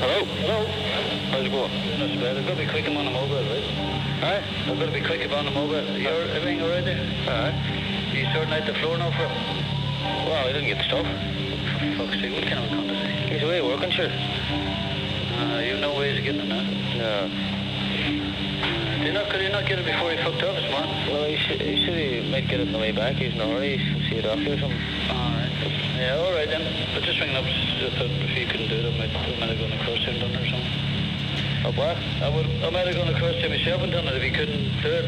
Hello. Hello. How's it going? That's bad. I've got to be quick. I'm on the mobile, right? Alright. I've got to be quick. I'm on the mobile. You're everything all right there? Alright. You sorting out the floor now for? Well, I didn't get the stuff. For fuck's sake, what kind of a cunt is he? He's away working, sure. Uh, you've no ways of getting him now. No. Uh, did you not, could you not get it before he fucked off this morning? Well, he should, he should he might get it on the way back. He's in a hurry. He should see a doctor or something. Yeah, alright then. But just ringing up, I thought if you couldn't do it, I might, I might have gone across to him done it or something. Up what? I would, I might have gone across to him myself and done it if he couldn't do it.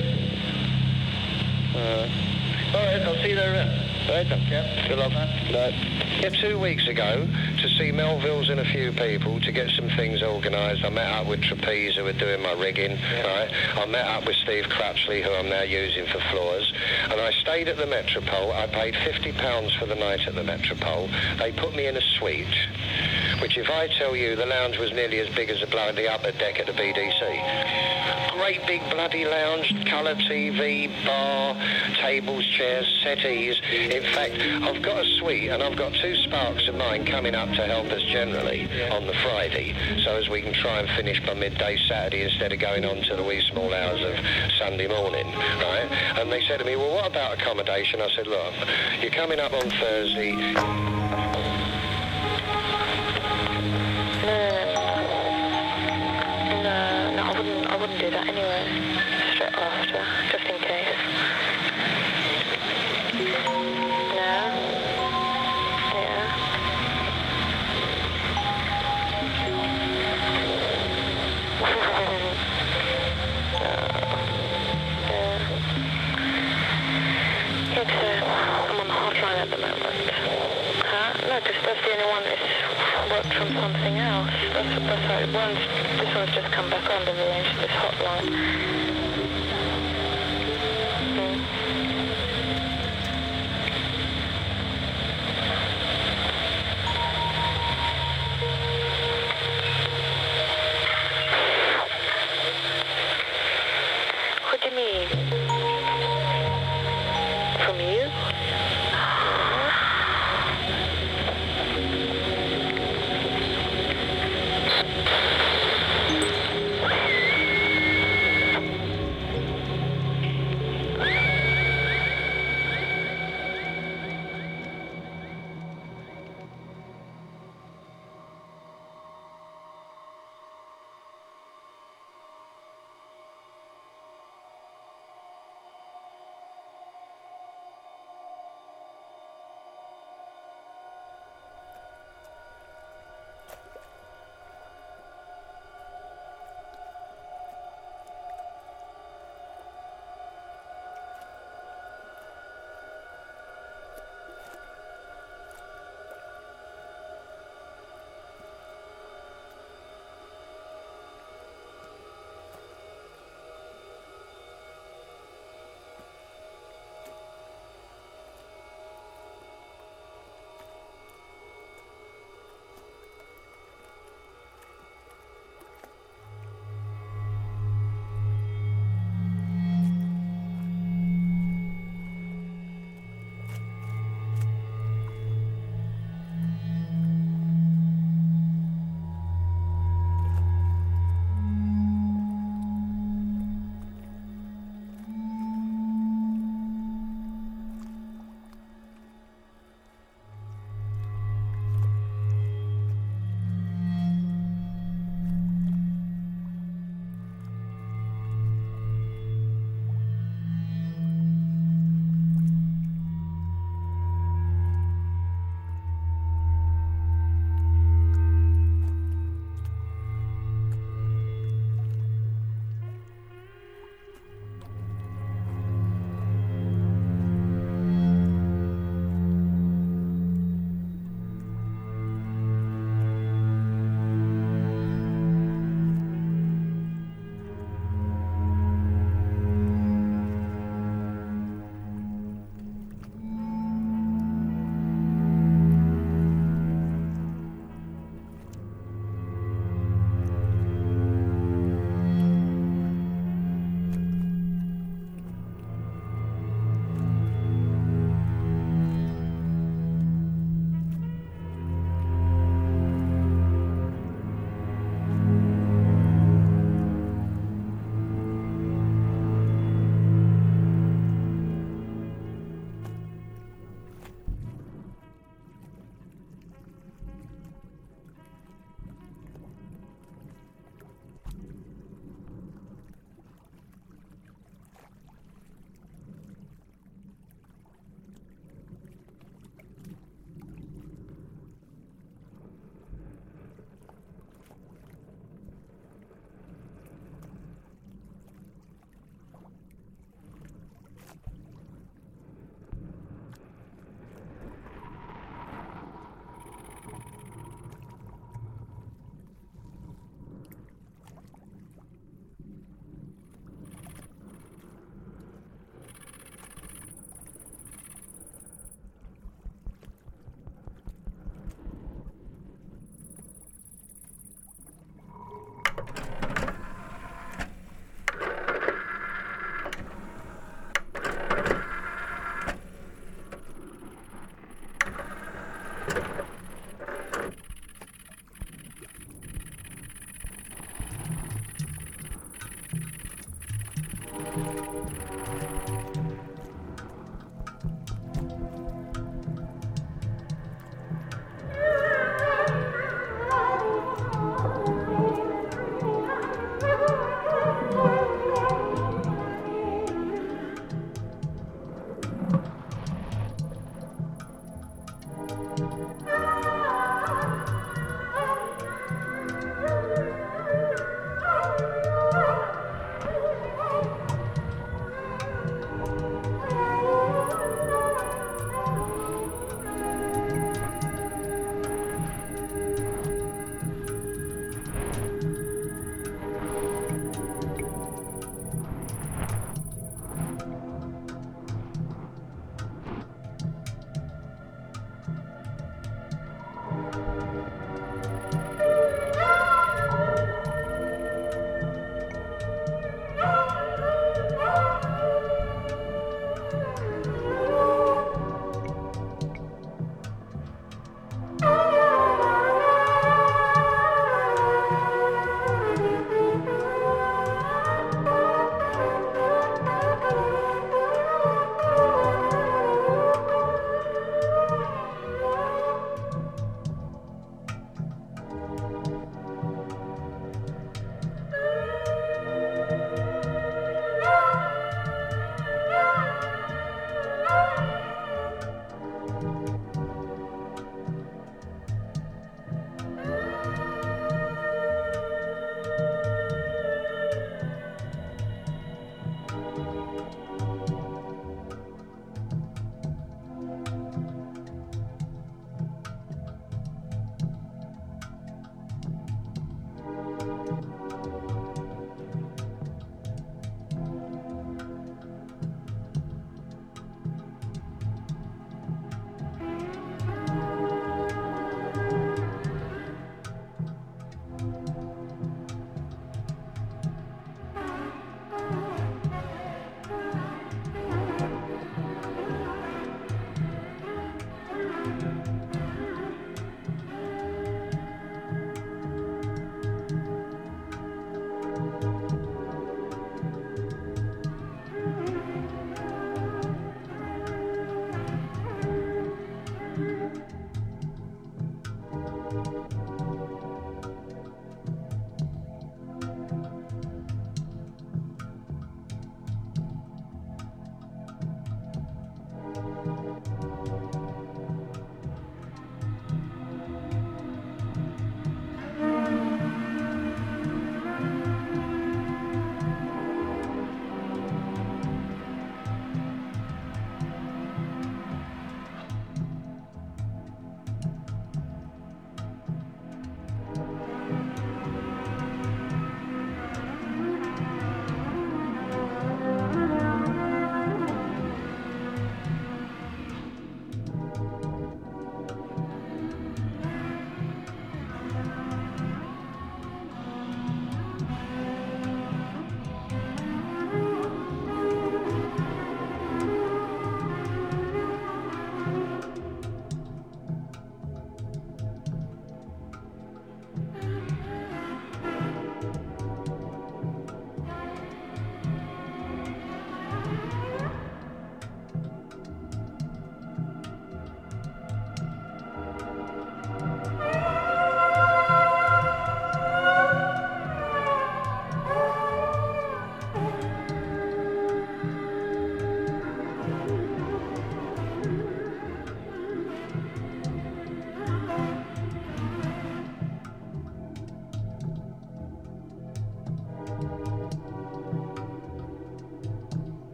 Uh, Alright, I'll see you there, then. right then. Yeah. Good luck. Right. Yeah, two weeks ago, to see Melville's and a few people to get some things organised. I met up with Trapeze, who were doing my rigging, right? I met up with Steve Crapsley, who I'm now using for floors, and I stayed at the Metropole. I paid £50 for the night at the Metropole. They put me in a suite, which if I tell you the lounge was nearly as big as the bloody upper deck at the BDC. Great big bloody lounge, colour TV, bar, tables, chairs, settees. In fact, I've got a suite and I've got two sparks of mine coming up to help us generally on the Friday, so as we can try and finish by midday Saturday instead of going on to the wee small hours of Sunday morning, right? And they said to me, well, what about accommodation? I said, look, you're coming up on Thursday. Wouldn't. Do that anyway. From something else. That's, that's it runs. This one's just come back on. They've arranged this hotline.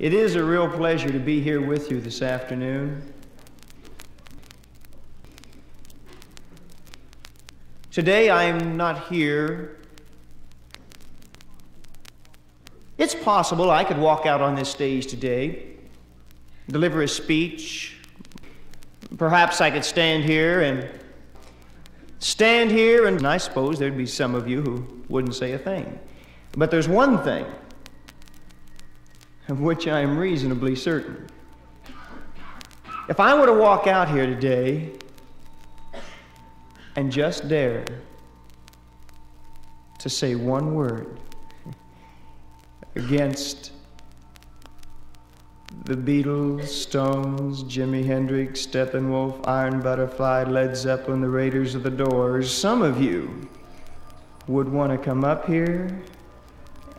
It is a real pleasure to be here with you this afternoon. Today I'm not here. It's possible I could walk out on this stage today, deliver a speech. Perhaps I could stand here and stand here, and I suppose there'd be some of you who wouldn't say a thing. But there's one thing of which I am reasonably certain. If I were to walk out here today and just dare to say one word against the Beatles, Stones, Jimi Hendrix, Steppenwolf, Iron Butterfly, Led Zeppelin, the Raiders of the Doors, some of you would want to come up here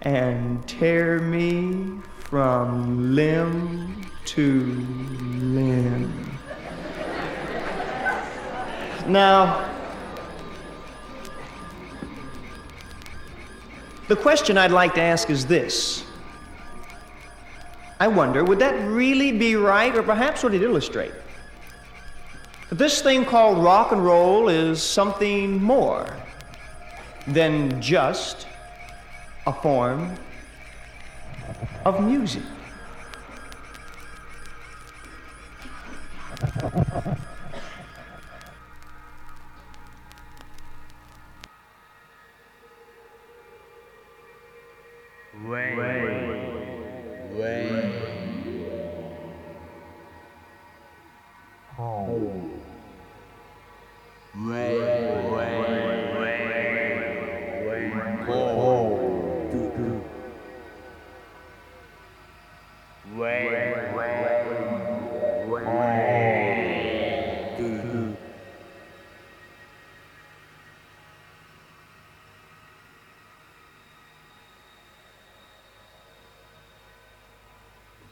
and tear me from limb to limb. Now, the question I'd like to ask is this. I wonder, would that really be right, or perhaps would it illustrate that this thing called rock and roll is something more than just a form of music? One hundred and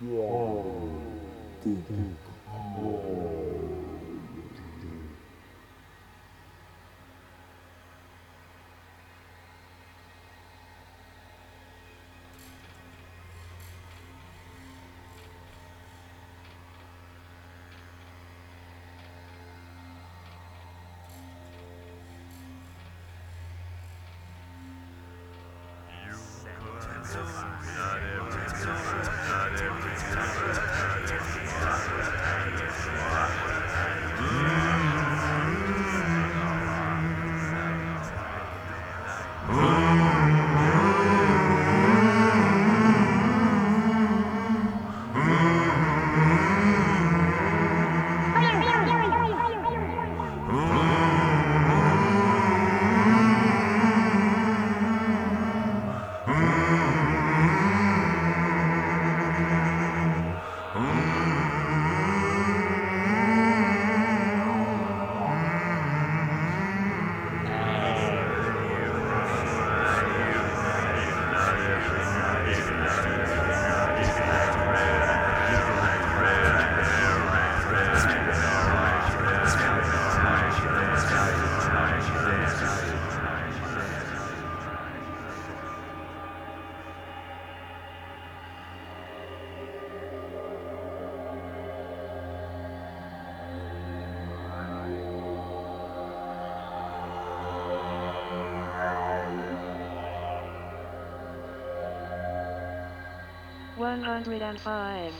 Wow. 105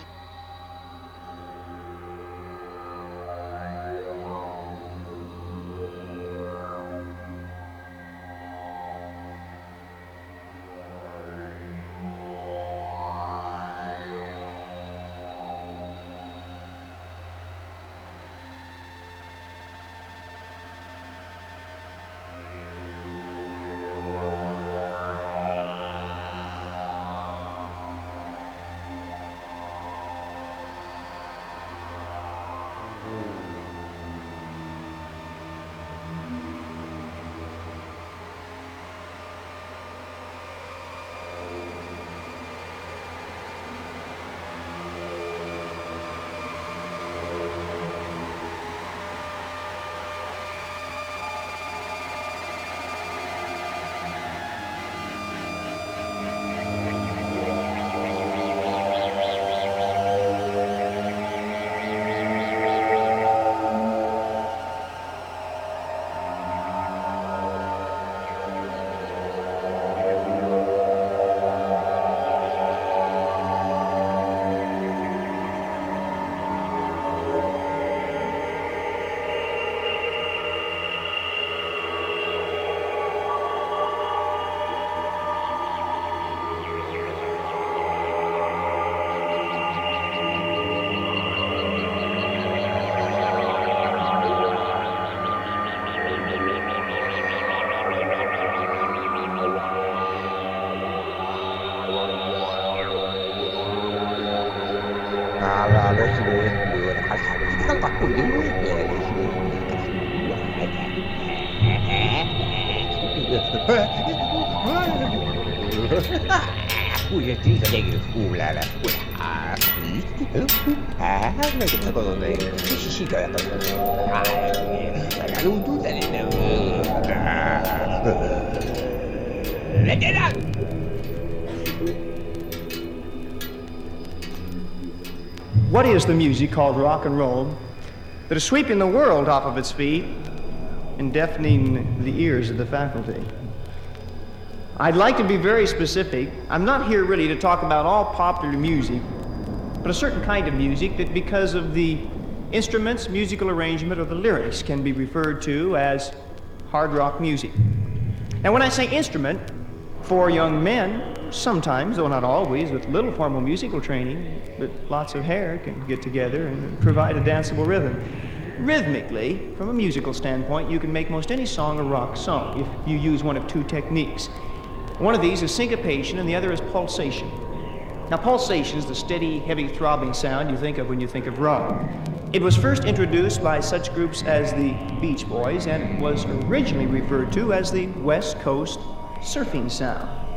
is the music called rock and roll that is sweeping the world off of its feet and deafening the ears of the faculty? I'd like to be very specific. I'm not here really to talk about all popular music, but a certain kind of music that, because of the instruments, musical arrangement, or the lyrics, can be referred to as hard rock music. Now, when I say instrument, for young men, sometimes, though not always, with little formal musical training, but lots of hair, can get together and provide a danceable rhythm. Rhythmically, from a musical standpoint, you can make most any song a rock song if you use one of two techniques. One of these is syncopation, and the other is pulsation. Now, pulsation is the steady, heavy throbbing sound you think of when you think of rock. It was first introduced by such groups as the Beach Boys and was originally referred to as the West Coast surfing sound.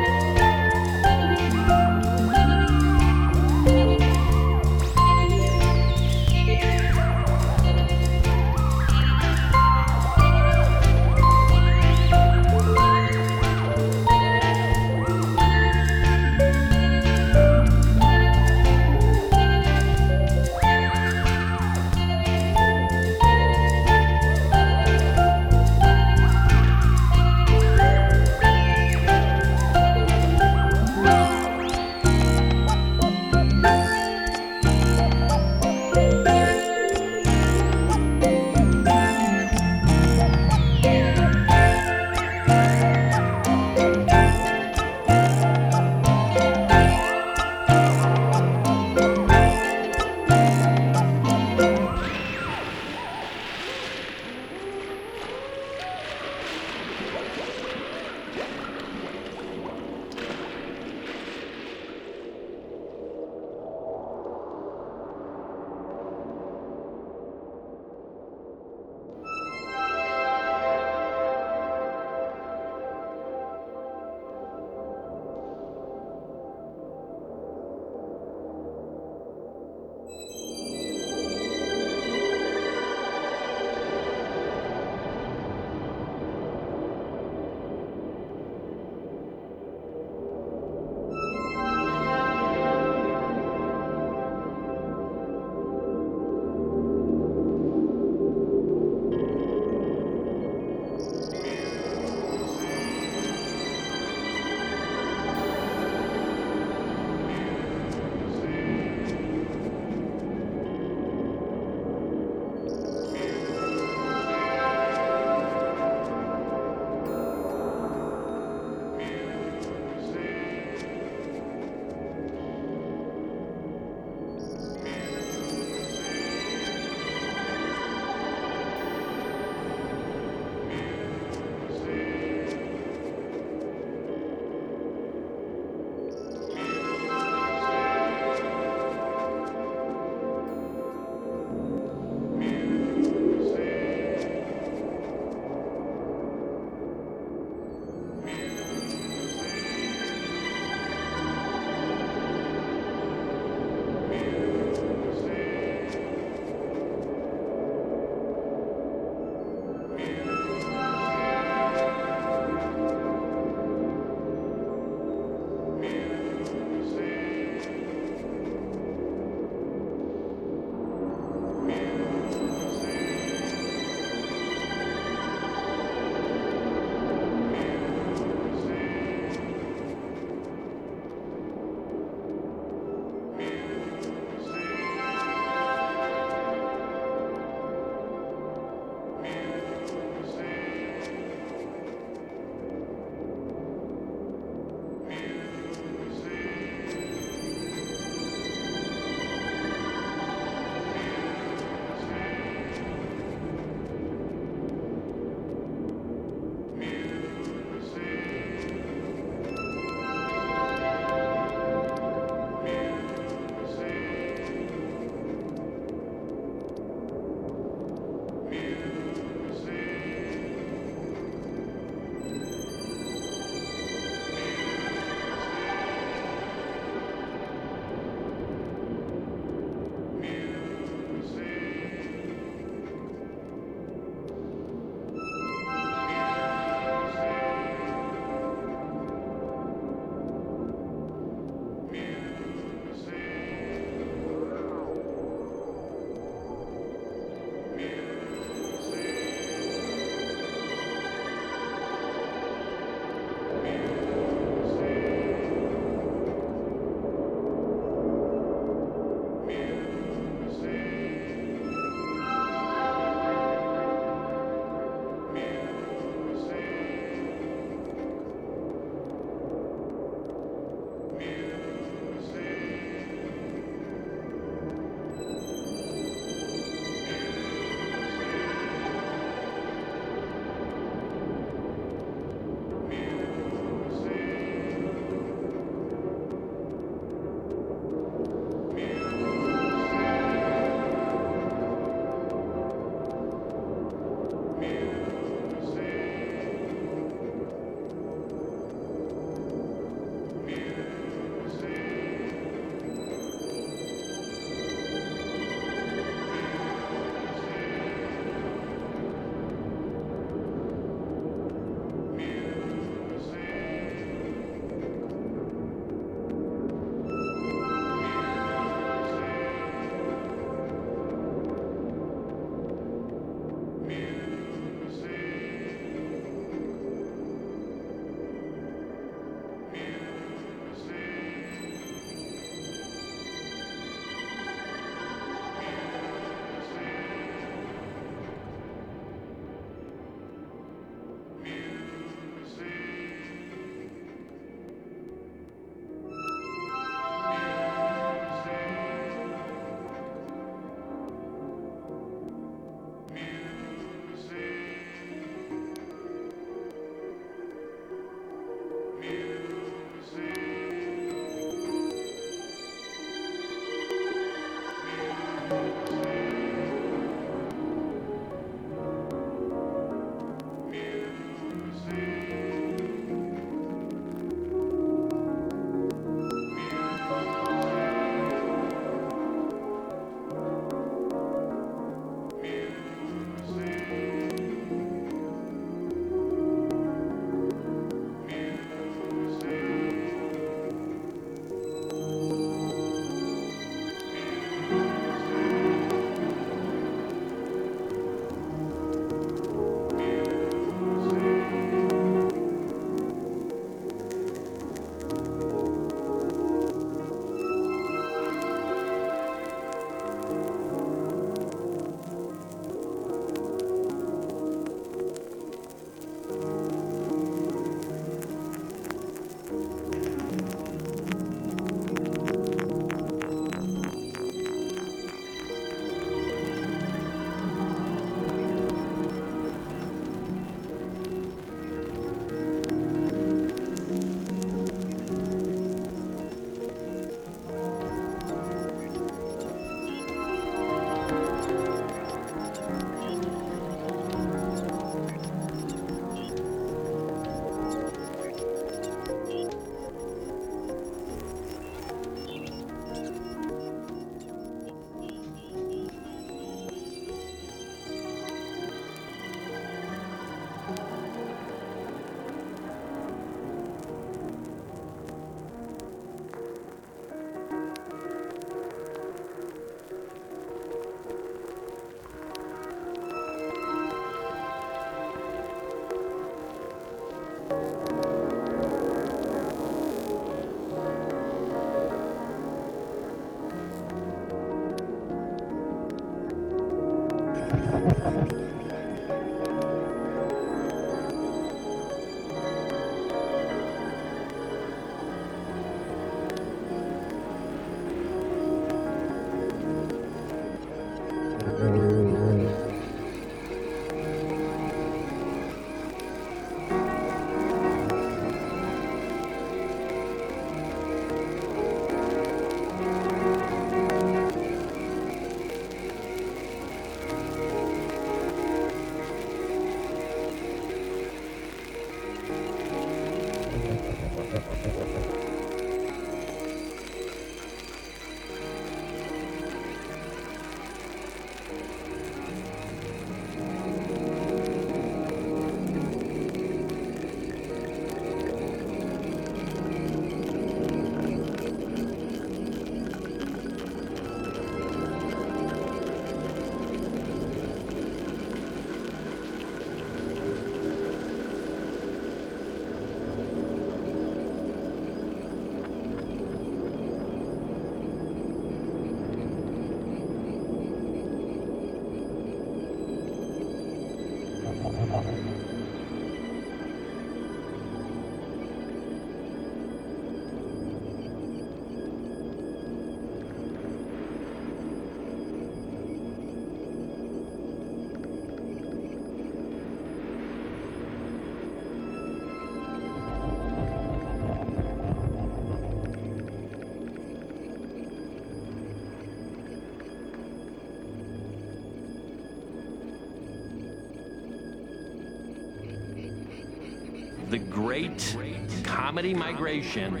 Great Comedy Migration.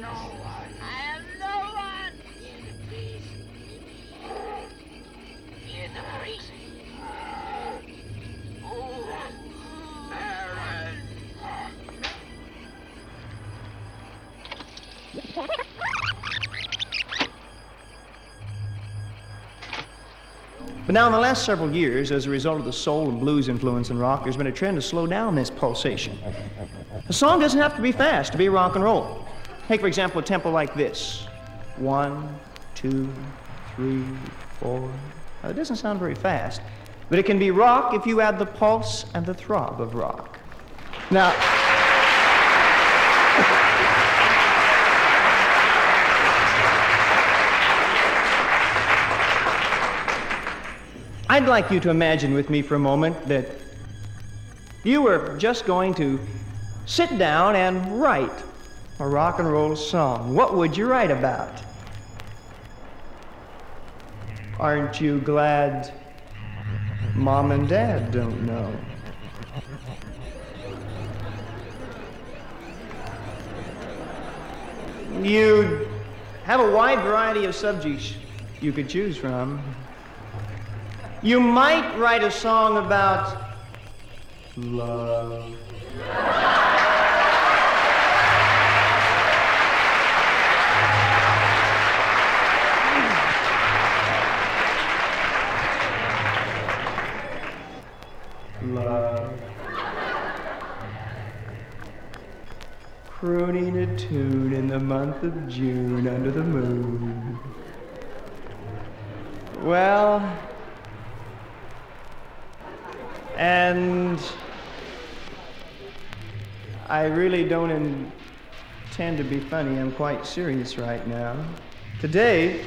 No one. I am no one! In the. But now, in the last several years, as a result of the soul and blues influence in rock, there's been a trend to slow down this pulsation. A song doesn't have to be fast to be rock and roll. Take, for example, a tempo like this one, two, three, four. Now, it doesn't sound very fast, but it can be rock if you add the pulse and the throb of rock. Now, I'd like you to imagine with me for a moment that you were just going to sit down and write a rock and roll song. What would you write about? Aren't you glad mom and dad don't know? You'd have a wide variety of subjects you could choose from. You might write a song about love. Love. Crooning a tune in the month of June under the moon. Well, and I really don't intend to be funny. I'm quite serious right now. Today,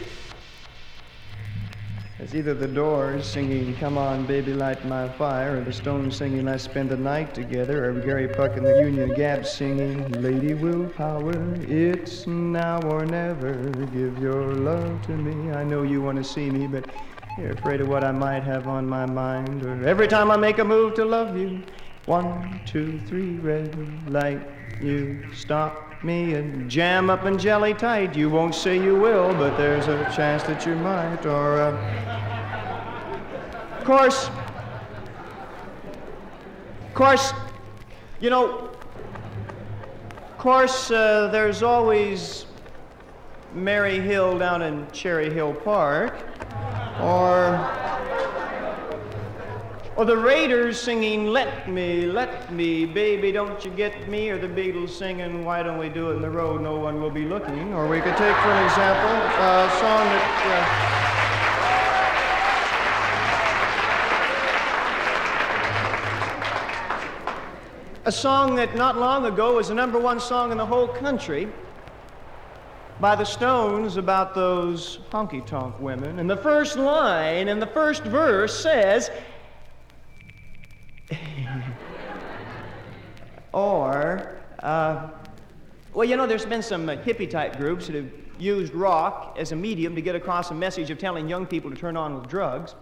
it's either the Doors singing Come On Baby Light My Fire, or the Stones singing Let's Spend the Night Together, or Gary Puck and the Union Gap singing Lady Willpower, it's now or never. Give your love to me. I know you want to see me, but you're afraid of what I might have on my mind. Or every time I make a move to love you, one, two, three, red light, you stop me and jam up and jelly tight. You won't say you will, but there's a chance that you might. Or, uh, of course, of course, you know, of course, uh, there's always Mary Hill down in Cherry Hill Park. Or, or the Raiders singing, Let Me, Let Me, Baby, Don't You Get Me, or the Beatles singing, Why Don't We Do It in the Road, No One Will Be Looking. Or we could take, for an example, a song that. Uh, a song that not long ago was the number one song in the whole country by the Stones about those honky tonk women. And the first line in the first verse says, or, uh, well, you know, there's been some uh, hippie type groups that have used rock as a medium to get across a message of telling young people to turn on with drugs.